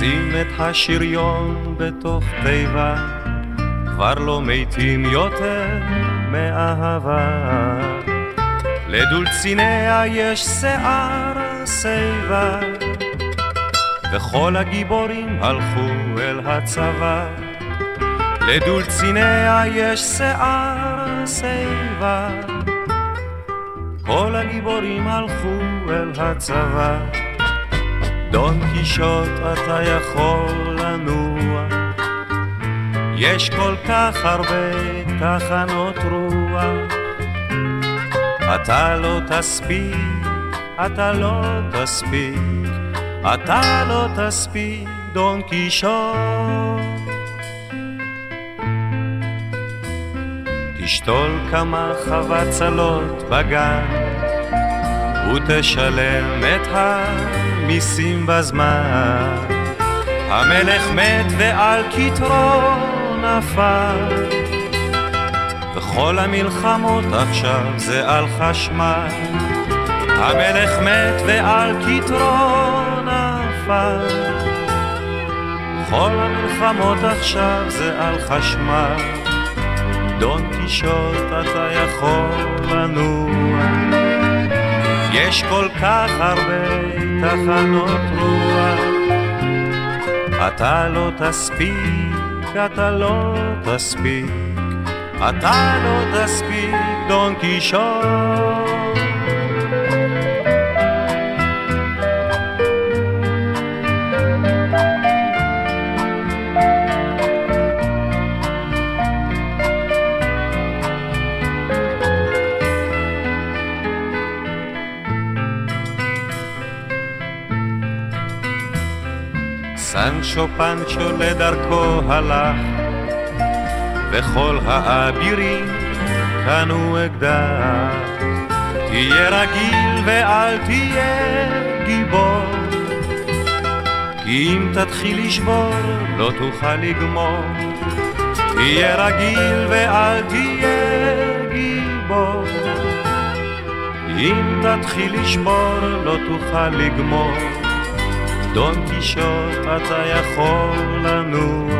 שים את השריון בתוך תיבה, כבר לא מתים יותר מאהבה. לדולציניה יש שיער שיבה, וכל הגיבורים הלכו אל הצבא. לדולציניה יש שיער שיבה, כל הגיבורים הלכו אל הצבא. דון קישוט אתה יכול לנוע, יש כל כך הרבה תחנות רוח. אתה לא תספיק, אתה לא תספיק, אתה לא תספיק, דון קישוט. תשתול כמה חבצלות בגן, ותשלם את המיסים בזמן. המלך מת ועל כתרו נפל, וכל המלחמות עכשיו זה על חשמל. המלך מת ועל כתרו נפל, כל המלחמות עכשיו זה על חשמל. דון קישוט אתה יכול לנוע, יש כל כך הרבה תחנות רוח. אתה לא תספיק, אתה לא תספיק, אתה לא תספיק, דון קישוט. סנצ'ו פנצ'ו לדרכו הלך, וכל האבירים קנו אקדח. תהיה רגיל ואל תהיה גיבור, כי אם תתחיל לשבור לא תוכל לגמור. תהיה רגיל ואל תהיה גיבור, אם תתחיל לשבור לא תוכל לגמור. דון קישוט אתה יכול לנוע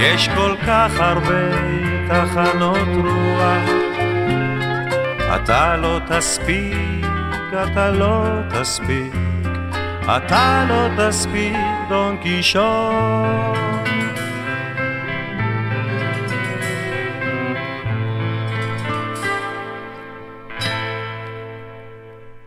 יש כל כך הרבה תחנות רוח. אתה לא תספיק, אתה לא תספיק. אתה לא תספיק דון קישוט